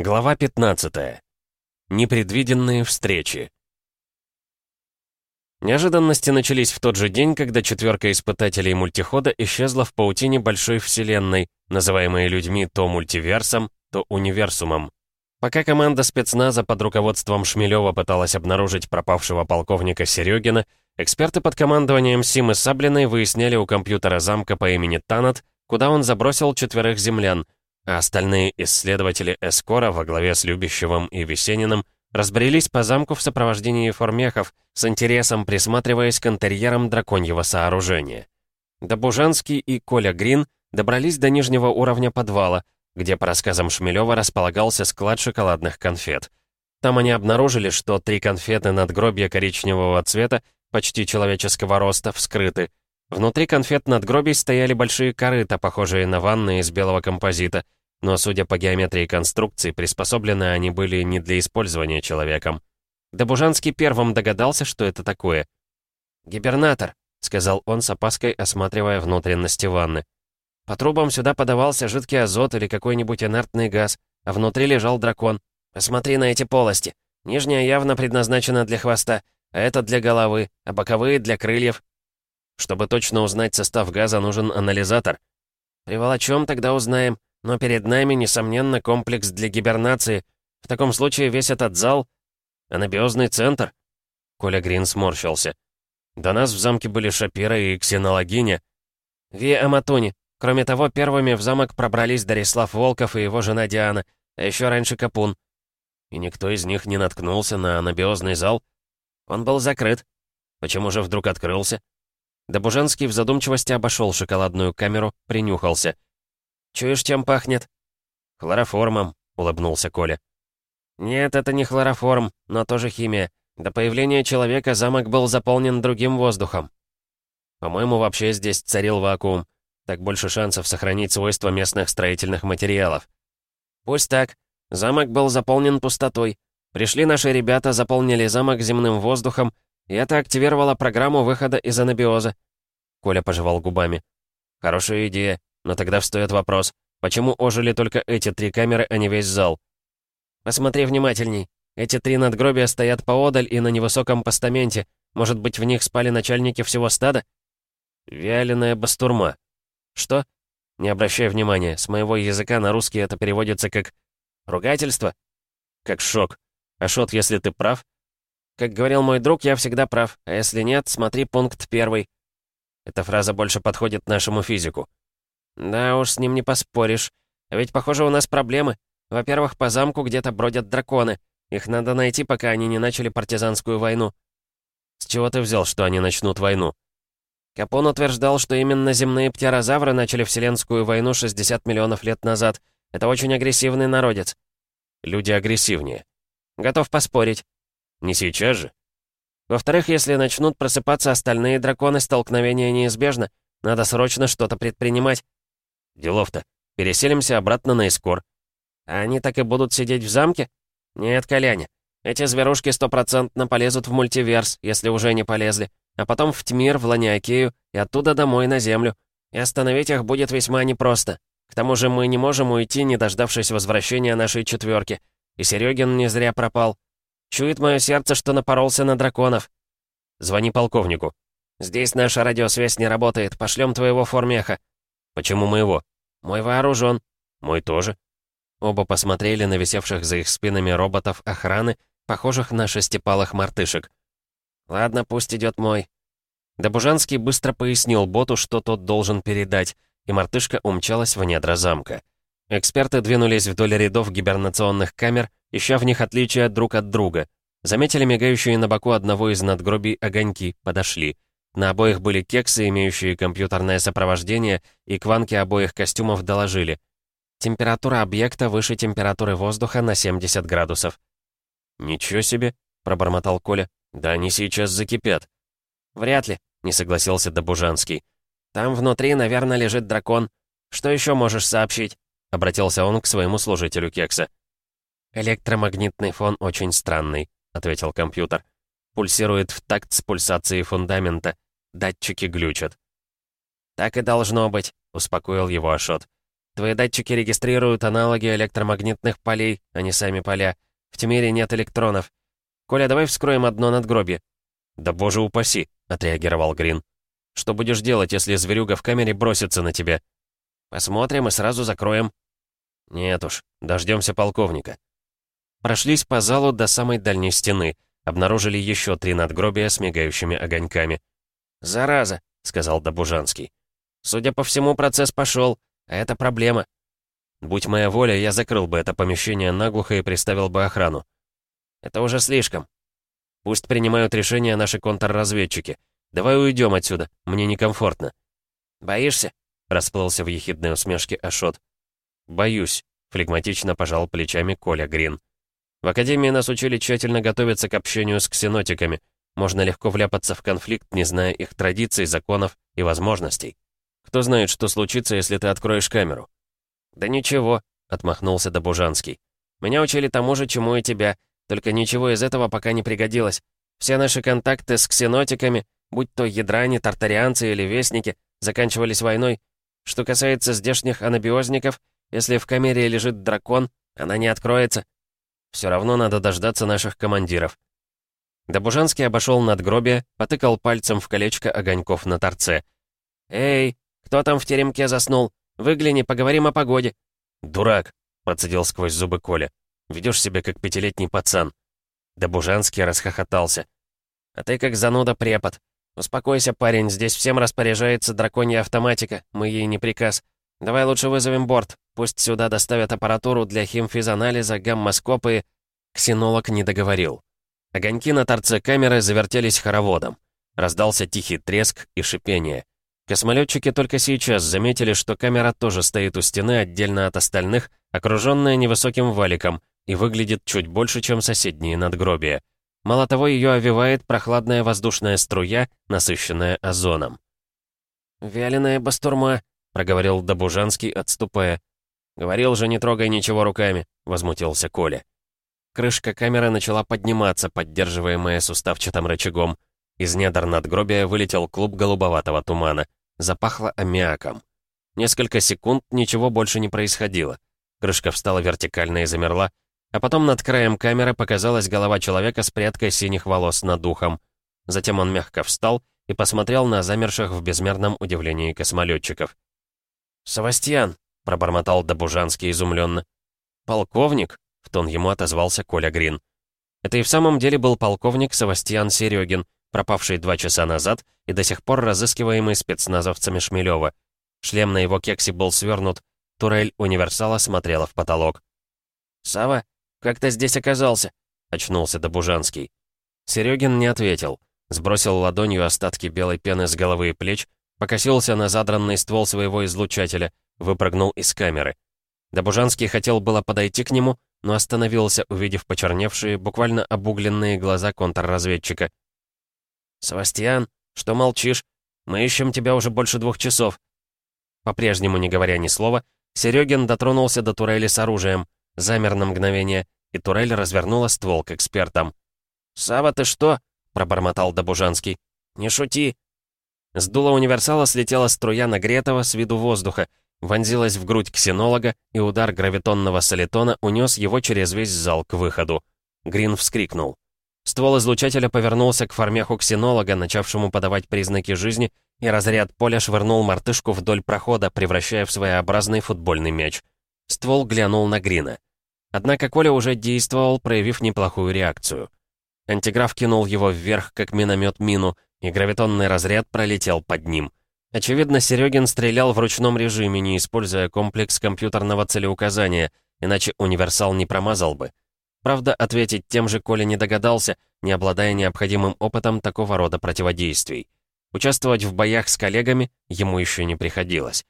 Глава 15. Непредвиденные встречи. Неожиданности начались в тот же день, когда четверка испытателей мультихода исчезла в паутине большой вселенной, называемой людьми то мультиверсом, то универсумом. Пока команда спецназа под руководством Шмелева пыталась обнаружить пропавшего полковника Серегина, эксперты под командованием Симы Саблиной выясняли у компьютера замка по имени Танат, куда он забросил четверых землян — а остальные исследователи Эскора во главе с Любящевым и Весениным разбрелись по замку в сопровождении формехов, с интересом присматриваясь к интерьерам драконьего сооружения. Добужанский и Коля Грин добрались до нижнего уровня подвала, где, по рассказам Шмелева, располагался склад шоколадных конфет. Там они обнаружили, что три конфеты надгробья коричневого цвета, почти человеческого роста, вскрыты. Внутри конфет надгробий стояли большие корыта, похожие на ванны из белого композита — но, судя по геометрии конструкции, приспособлены они были не для использования человеком. Добужанский первым догадался, что это такое. «Гибернатор», — сказал он с опаской, осматривая внутренности ванны. «По трубам сюда подавался жидкий азот или какой-нибудь инертный газ, а внутри лежал дракон. Посмотри на эти полости. Нижняя явно предназначена для хвоста, а это для головы, а боковые — для крыльев. Чтобы точно узнать состав газа, нужен анализатор. Приволочем, тогда узнаем. Но перед нами, несомненно, комплекс для гибернации. В таком случае весь этот зал — анабиозный центр. Коля Грин сморщился. До нас в замке были Шапира и Ксенологиня. Ви Аматуни. Кроме того, первыми в замок пробрались Дарислав Волков и его жена Диана, а еще раньше Капун. И никто из них не наткнулся на анабиозный зал. Он был закрыт. Почему же вдруг открылся? Добуженский в задумчивости обошел шоколадную камеру, принюхался — «Чуешь, чем пахнет?» «Хлороформом», — улыбнулся Коля. «Нет, это не хлороформ, но тоже химия. До появления человека замок был заполнен другим воздухом. По-моему, вообще здесь царил вакуум. Так больше шансов сохранить свойства местных строительных материалов. Пусть так. Замок был заполнен пустотой. Пришли наши ребята, заполнили замок земным воздухом, и это активировало программу выхода из анабиоза. Коля пожевал губами. Хорошая идея. Но тогда встает вопрос, почему ожили только эти три камеры, а не весь зал? Посмотри внимательней. Эти три надгробия стоят поодаль и на невысоком постаменте. Может быть, в них спали начальники всего стада? Вяленая бастурма. Что? Не обращай внимания, с моего языка на русский это переводится как «ругательство». Как шок. А шот, если ты прав? Как говорил мой друг, я всегда прав, а если нет, смотри пункт первый. Эта фраза больше подходит нашему физику. «Да уж, с ним не поспоришь. А ведь, похоже, у нас проблемы. Во-первых, по замку где-то бродят драконы. Их надо найти, пока они не начали партизанскую войну». «С чего ты взял, что они начнут войну?» Капон утверждал, что именно земные птерозавры начали Вселенскую войну 60 миллионов лет назад. Это очень агрессивный народец. Люди агрессивнее. Готов поспорить. Не сейчас же. Во-вторых, если начнут просыпаться остальные драконы, столкновение неизбежно. Надо срочно что-то предпринимать. Делов-то. Переселимся обратно на Искор. А они так и будут сидеть в замке? Нет, Коляня. Эти зверушки стопроцентно полезут в мультиверс, если уже не полезли. А потом в Тмир, в Ланиакею и оттуда домой на Землю. И остановить их будет весьма непросто. К тому же мы не можем уйти, не дождавшись возвращения нашей четверки. И Серегин не зря пропал. Чует мое сердце, что напоролся на драконов. Звони полковнику. Здесь наша радиосвязь не работает. Пошлем твоего формеха. Почему моего? Мой вооружен. Мой тоже. Оба посмотрели на висевших за их спинами роботов охраны, похожих на шестипалых мартышек. «Ладно, пусть идет мой». Добужанский быстро пояснил боту, что тот должен передать, и мартышка умчалась в недра замка. Эксперты двинулись вдоль рядов гибернационных камер, ища в них отличия друг от друга. Заметили мигающие на боку одного из надгробий огоньки, подошли — на обоих были кексы, имеющие компьютерное сопровождение, и кванки обоих костюмов доложили. Температура объекта выше температуры воздуха на 70 градусов. «Ничего себе!» — пробормотал Коля. «Да они сейчас закипят». «Вряд ли», — не согласился Добужанский. «Там внутри, наверное, лежит дракон. Что еще можешь сообщить?» — обратился он к своему служителю кекса. «Электромагнитный фон очень странный», — ответил компьютер пульсирует в такт с пульсацией фундамента. Датчики глючат. «Так и должно быть», — успокоил его Ашот. Твои датчики регистрируют аналоги электромагнитных полей, а не сами поля. В Тимире нет электронов. Коля, давай вскроем одно надгробие». «Да боже упаси», — отреагировал Грин. «Что будешь делать, если зверюга в камере бросится на тебя?» «Посмотрим и сразу закроем». «Нет уж, дождемся полковника». Прошлись по залу до самой дальней стены. Обнаружили еще три надгробия с мигающими огоньками. «Зараза», — сказал Добужанский. «Судя по всему, процесс пошел, а это проблема. Будь моя воля, я закрыл бы это помещение наглухо и приставил бы охрану. Это уже слишком. Пусть принимают решение наши контрразведчики. Давай уйдем отсюда, мне некомфортно». «Боишься?» — расплылся в ехидной усмешке Ашот. «Боюсь», — флегматично пожал плечами Коля Грин. В Академии нас учили тщательно готовиться к общению с ксенотиками. Можно легко вляпаться в конфликт, не зная их традиций, законов и возможностей. Кто знает, что случится, если ты откроешь камеру?» «Да ничего», — отмахнулся Добужанский. «Меня учили тому же, чему и тебя, только ничего из этого пока не пригодилось. Все наши контакты с ксенотиками, будь то ядране, тартарианцы или вестники, заканчивались войной. Что касается здешних анабиозников, если в камере лежит дракон, она не откроется. Все равно надо дождаться наших командиров. Добужанский обошел надгробие, потыкал пальцем в колечко огоньков на торце. «Эй, кто там в теремке заснул? Выгляни, поговорим о погоде». «Дурак», — процедил сквозь зубы Коля. «Ведешь себя как пятилетний пацан». Добужанский расхохотался. «А ты как зануда препод. Успокойся, парень, здесь всем распоряжается драконья автоматика, мы ей не приказ. Давай лучше вызовем борт, пусть сюда доставят аппаратуру для химфизанализа, гаммоскопы и...» Ксенолог не договорил. Огоньки на торце камеры завертелись хороводом. Раздался тихий треск и шипение. Космолетчики только сейчас заметили, что камера тоже стоит у стены отдельно от остальных, окруженная невысоким валиком, и выглядит чуть больше, чем соседние надгробия. Мало того, ее овивает прохладная воздушная струя, насыщенная озоном. «Вяленая бастурма», — проговорил Добужанский, отступая. «Говорил же, не трогай ничего руками», — возмутился Коля. Крышка камеры начала подниматься, поддерживаемая суставчатым рычагом. Из недр надгробия вылетел клуб голубоватого тумана. Запахло аммиаком. Несколько секунд ничего больше не происходило. Крышка встала вертикально и замерла, а потом над краем камеры показалась голова человека с прядкой синих волос над ухом. Затем он мягко встал и посмотрел на замерших в безмерном удивлении космолетчиков. «Савастьян!» — пробормотал Добужанский изумленно. «Полковник?» — в тон ему отозвался Коля Грин. Это и в самом деле был полковник Савастьян Серегин, пропавший два часа назад и до сих пор разыскиваемый спецназовцами Шмелева. Шлем на его кексе был свернут, турель универсала смотрела в потолок. «Сава, как ты здесь оказался?» — очнулся Добужанский. Серегин не ответил. Сбросил ладонью остатки белой пены с головы и плеч, покосился на задранный ствол своего излучателя, выпрыгнул из камеры. Добужанский хотел было подойти к нему, но остановился, увидев почерневшие, буквально обугленные глаза контрразведчика. «Севастьян, что молчишь? Мы ищем тебя уже больше двух часов». По-прежнему, не говоря ни слова, Серегин дотронулся до турели с оружием, замер на мгновение, и турель развернула ствол к экспертам. «Сава, ты что?» — пробормотал Добужанский. «Не шути!» С дула универсала слетела струя нагретого с виду воздуха, вонзилась в грудь ксенолога, и удар гравитонного солитона унес его через весь зал к выходу. Грин вскрикнул. Ствол излучателя повернулся к формеху ксенолога, начавшему подавать признаки жизни, и разряд поля швырнул мартышку вдоль прохода, превращая в своеобразный футбольный мяч. Ствол глянул на Грина. Однако Коля уже действовал, проявив неплохую реакцию. Антиграф кинул его вверх, как миномет мину, и гравитонный разряд пролетел под ним. Очевидно, Серегин стрелял в ручном режиме, не используя комплекс компьютерного целеуказания, иначе универсал не промазал бы. Правда, ответить тем же Коля не догадался, не обладая необходимым опытом такого рода противодействий. Участвовать в боях с коллегами ему еще не приходилось.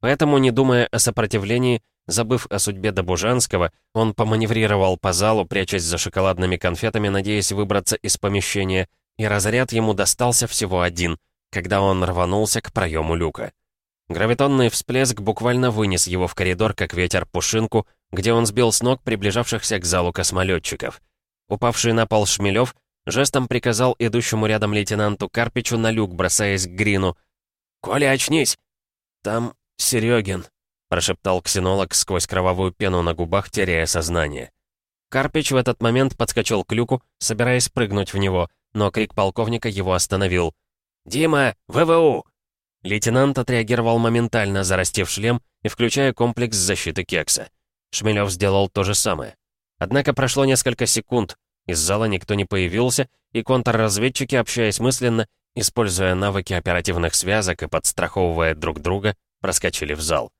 Поэтому, не думая о сопротивлении, забыв о судьбе Добужанского, он поманеврировал по залу, прячась за шоколадными конфетами, надеясь выбраться из помещения, и разряд ему достался всего один — когда он рванулся к проему люка. Гравитонный всплеск буквально вынес его в коридор, как ветер пушинку, где он сбил с ног приближавшихся к залу космолетчиков. Упавший на пол Шмелев жестом приказал идущему рядом лейтенанту Карпичу на люк, бросаясь к Грину. «Коля, очнись!» «Там Серегин», — прошептал ксенолог сквозь кровавую пену на губах, теряя сознание. Карпич в этот момент подскочил к люку, собираясь прыгнуть в него, но крик полковника его остановил. «Дима, ВВУ!» Лейтенант отреагировал моментально, зарастив шлем и включая комплекс защиты кекса. Шмелев сделал то же самое. Однако прошло несколько секунд, из зала никто не появился, и контрразведчики, общаясь мысленно, используя навыки оперативных связок и подстраховывая друг друга, проскочили в зал.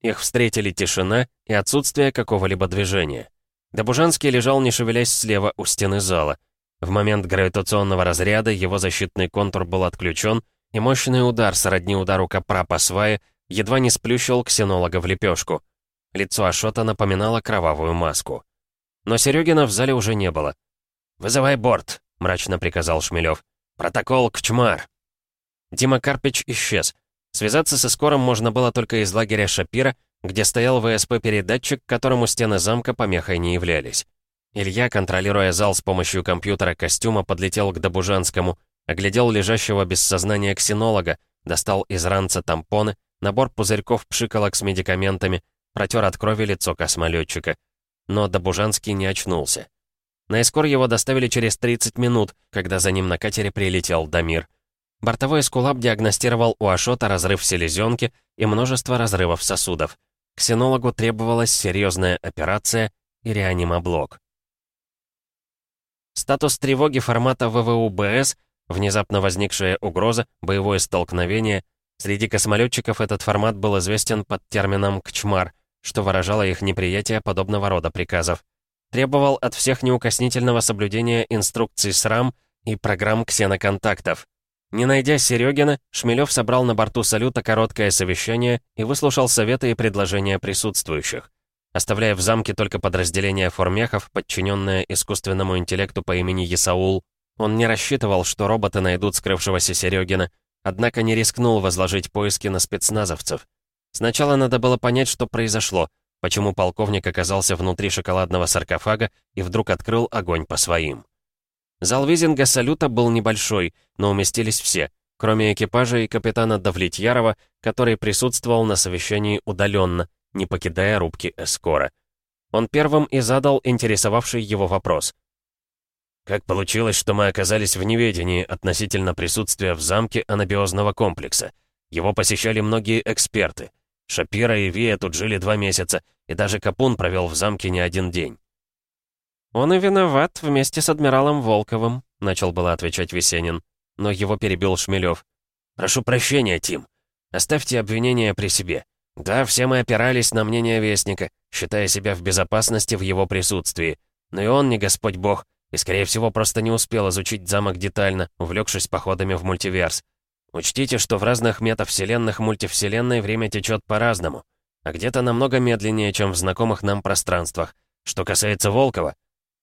Их встретили тишина и отсутствие какого-либо движения. Добужанский лежал, не шевелясь слева у стены зала. В момент гравитационного разряда его защитный контур был отключен, и мощный удар сродни удару копра по свае едва не сплющил ксенолога в лепешку. Лицо Ашота напоминало кровавую маску. Но Серегина в зале уже не было. «Вызывай борт», — мрачно приказал Шмелев. «Протокол Кчмар». Дима Карпич исчез. Связаться с Искором можно было только из лагеря Шапира, где стоял ВСП-передатчик, которому стены замка помехой не являлись. Илья, контролируя зал с помощью компьютера костюма, подлетел к Добужанскому, оглядел лежащего без сознания ксенолога, достал из ранца тампоны, набор пузырьков пшиколок с медикаментами, протер от крови лицо космолетчика. Но Добужанский не очнулся. На Искор его доставили через 30 минут, когда за ним на катере прилетел Дамир. Бортовой эскулап диагностировал у Ашота разрыв селезенки и множество разрывов сосудов. Ксенологу требовалась серьезная операция и реанимоблок. Статус тревоги формата ВВУ-БС, внезапно возникшая угроза, боевое столкновение. Среди космолетчиков этот формат был известен под термином «кчмар», что выражало их неприятие подобного рода приказов требовал от всех неукоснительного соблюдения инструкций СРАМ и программ ксеноконтактов. Не найдя Серегина, Шмелев собрал на борту салюта короткое совещание и выслушал советы и предложения присутствующих. Оставляя в замке только подразделение формехов, подчиненное искусственному интеллекту по имени Исаул, он не рассчитывал, что роботы найдут скрывшегося Серегина, однако не рискнул возложить поиски на спецназовцев. Сначала надо было понять, что произошло — почему полковник оказался внутри шоколадного саркофага и вдруг открыл огонь по своим. Зал визинга салюта был небольшой, но уместились все, кроме экипажа и капитана Давлетьярова, который присутствовал на совещании удаленно, не покидая рубки эскора. Он первым и задал интересовавший его вопрос. «Как получилось, что мы оказались в неведении относительно присутствия в замке анабиозного комплекса? Его посещали многие эксперты. Шапира и Вия тут жили два месяца, и даже Капун провел в замке не один день. «Он и виноват вместе с адмиралом Волковым», — начал было отвечать Весенин, но его перебил Шмелев. «Прошу прощения, Тим. Оставьте обвинения при себе. Да, все мы опирались на мнение Вестника, считая себя в безопасности в его присутствии. Но и он не Господь Бог, и, скорее всего, просто не успел изучить замок детально, увлекшись походами в мультиверс. Учтите, что в разных метавселенных мультивселенной время течет по-разному, а где-то намного медленнее, чем в знакомых нам пространствах. Что касается Волкова,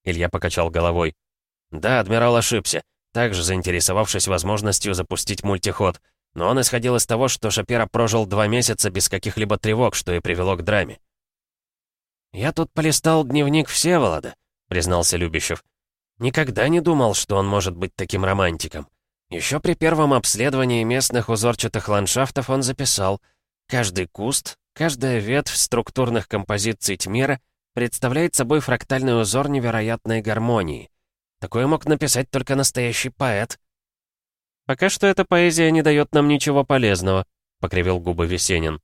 Илья покачал головой. Да, адмирал ошибся, также заинтересовавшись возможностью запустить мультиход, но он исходил из того, что Шапира прожил два месяца без каких-либо тревог, что и привело к драме. «Я тут полистал дневник Всеволода», — признался Любящев. «Никогда не думал, что он может быть таким романтиком. Еще при первом обследовании местных узорчатых ландшафтов он записал «Каждый куст, каждая ветвь структурных композиций Тьмира представляет собой фрактальный узор невероятной гармонии. Такое мог написать только настоящий поэт». «Пока что эта поэзия не дает нам ничего полезного», — покривил губы Весенин.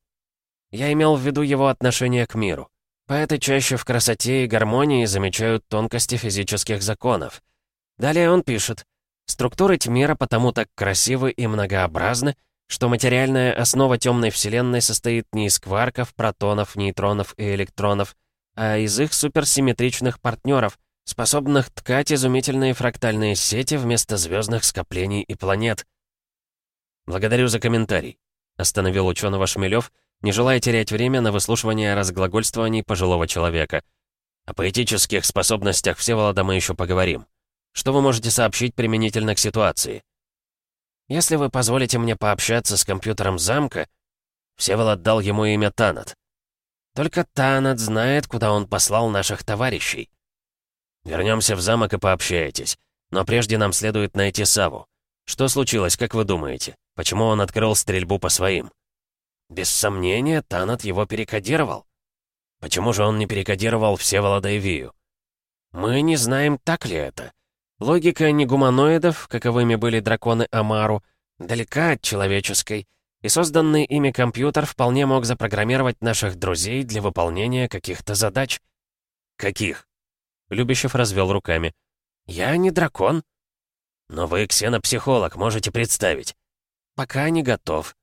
«Я имел в виду его отношение к миру. Поэты чаще в красоте и гармонии замечают тонкости физических законов. Далее он пишет — Структуры Тьмира потому так красивы и многообразны, что материальная основа темной вселенной состоит не из кварков, протонов, нейтронов и электронов, а из их суперсимметричных партнеров, способных ткать изумительные фрактальные сети вместо звездных скоплений и планет. «Благодарю за комментарий», — остановил ученого Шмелев, не желая терять время на выслушивание разглагольствований пожилого человека. «О поэтических способностях Всеволода мы еще поговорим». Что вы можете сообщить применительно к ситуации? Если вы позволите мне пообщаться с компьютером замка, Всеволод дал ему имя Танат. Только Танат знает, куда он послал наших товарищей. Вернемся в замок и пообщаетесь. Но прежде нам следует найти Саву. Что случилось, как вы думаете? Почему он открыл стрельбу по своим? Без сомнения, Танат его перекодировал. Почему же он не перекодировал Всеволода и? Мы не знаем, так ли это. Логика негуманоидов, каковыми были драконы Амару, далека от человеческой, и созданный ими компьютер вполне мог запрограммировать наших друзей для выполнения каких-то задач. Каких? Любящев развел руками. Я не дракон. Но вы ксенопсихолог, можете представить. Пока не готов.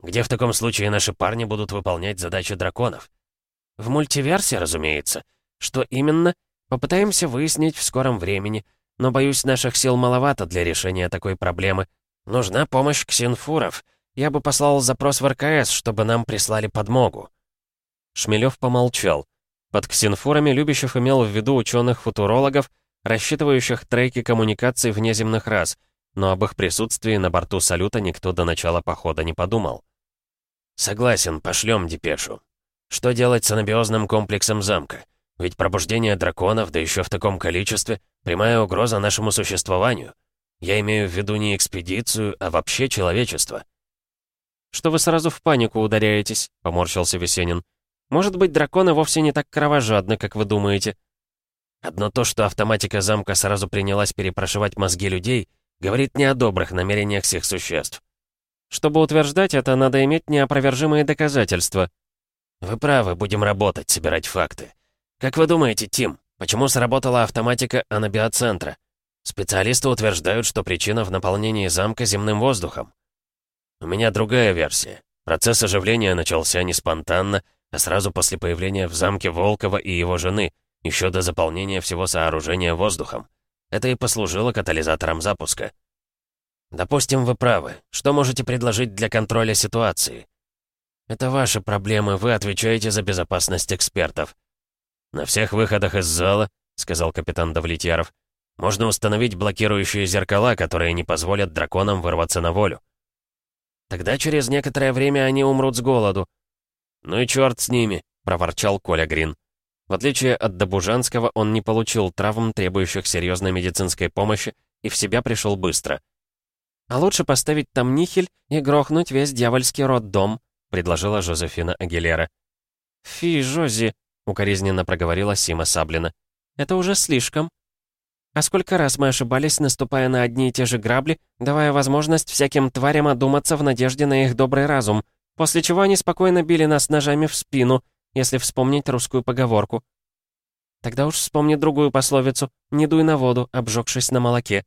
Где в таком случае наши парни будут выполнять задачи драконов? В мультиверсе, разумеется. Что именно? Попытаемся выяснить в скором времени, но, боюсь, наших сил маловато для решения такой проблемы. Нужна помощь ксенфуров. Я бы послал запрос в РКС, чтобы нам прислали подмогу». Шмелев помолчал. Под ксенфурами Любящев имел в виду ученых-футурологов, рассчитывающих треки коммуникаций внеземных рас, но об их присутствии на борту салюта никто до начала похода не подумал. «Согласен, пошлем депешу. Что делать с анабиозным комплексом замка? Ведь пробуждение драконов, да еще в таком количестве, прямая угроза нашему существованию. Я имею в виду не экспедицию, а вообще человечество». «Что вы сразу в панику ударяетесь?» — поморщился Весенин. «Может быть, драконы вовсе не так кровожадны, как вы думаете?» Одно то, что автоматика замка сразу принялась перепрошивать мозги людей, говорит не о добрых намерениях всех существ. Чтобы утверждать это, надо иметь неопровержимые доказательства. Вы правы, будем работать, собирать факты. Как вы думаете, Тим, почему сработала автоматика анабиоцентра? Специалисты утверждают, что причина в наполнении замка земным воздухом. У меня другая версия. Процесс оживления начался не спонтанно, а сразу после появления в замке Волкова и его жены, еще до заполнения всего сооружения воздухом. Это и послужило катализатором запуска. Допустим, вы правы. Что можете предложить для контроля ситуации? Это ваши проблемы, вы отвечаете за безопасность экспертов. На всех выходах из зала, сказал капитан Давлетьяров, можно установить блокирующие зеркала, которые не позволят драконам вырваться на волю. Тогда через некоторое время они умрут с голоду. Ну и черт с ними, проворчал Коля Грин. В отличие от Добужанского, он не получил травм, требующих серьезной медицинской помощи, и в себя пришел быстро. «А лучше поставить там нихель и грохнуть весь дьявольский роддом», — предложила Жозефина Агилера. «Фи, Жози», — укоризненно проговорила Сима Саблина. «Это уже слишком. А сколько раз мы ошибались, наступая на одни и те же грабли, давая возможность всяким тварям одуматься в надежде на их добрый разум, после чего они спокойно били нас ножами в спину, если вспомнить русскую поговорку. Тогда уж вспомни другую пословицу «Не дуй на воду, обжегшись на молоке».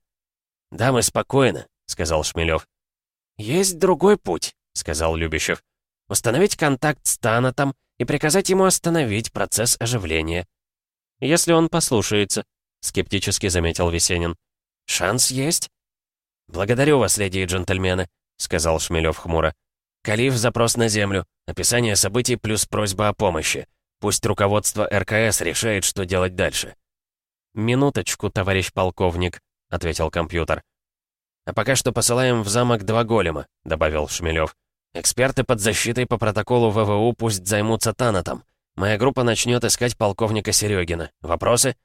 «Да, мы спокойно», — сказал Шмелев. «Есть другой путь», — сказал Любящев. «Установить контакт с Танатом и приказать ему остановить процесс оживления». «Если он послушается», — скептически заметил Весенин. «Шанс есть?» «Благодарю вас, леди и джентльмены», — сказал Шмелев хмуро. «Калиф, запрос на землю. Описание событий плюс просьба о помощи. Пусть руководство РКС решает, что делать дальше». «Минуточку, товарищ полковник», — ответил компьютер. «А пока что посылаем в замок два голема», — добавил Шмелев. «Эксперты под защитой по протоколу ВВУ пусть займутся Танатом. Моя группа начнет искать полковника Серегина. Вопросы?»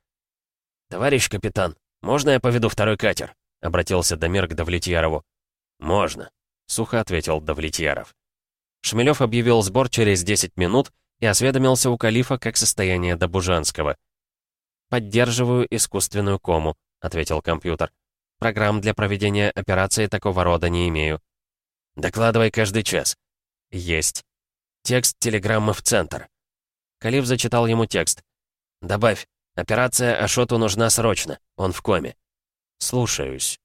«Товарищ капитан, можно я поведу второй катер?» — обратился Дамир к Давлетьярову. «Можно», — сухо ответил Давлетьяров. Шмелев объявил сбор через 10 минут и осведомился у Калифа, как состояние Добужанского. «Поддерживаю искусственную кому», — ответил компьютер. «Программ для проведения операции такого рода не имею». «Докладывай каждый час». «Есть». «Текст телеграммы в центр». Калиф зачитал ему текст. «Добавь. Операция Ашоту нужна срочно. Он в коме». «Слушаюсь».